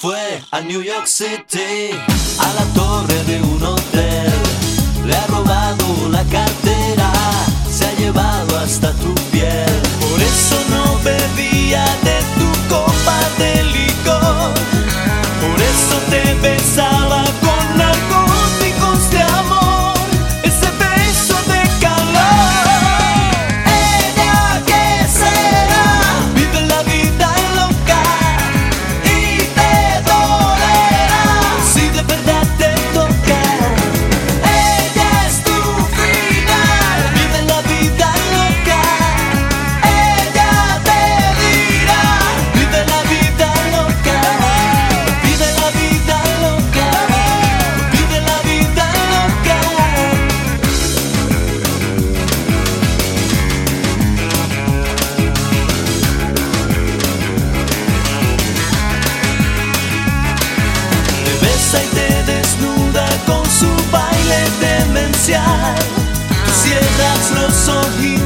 fue a New York City, a la torre de un hotel. Le ha robado la cartera, se ha llevado hasta tu piel. Por eso no bebía de tu copa de licor. Por eso te besaba demencial. Cierras los ojitos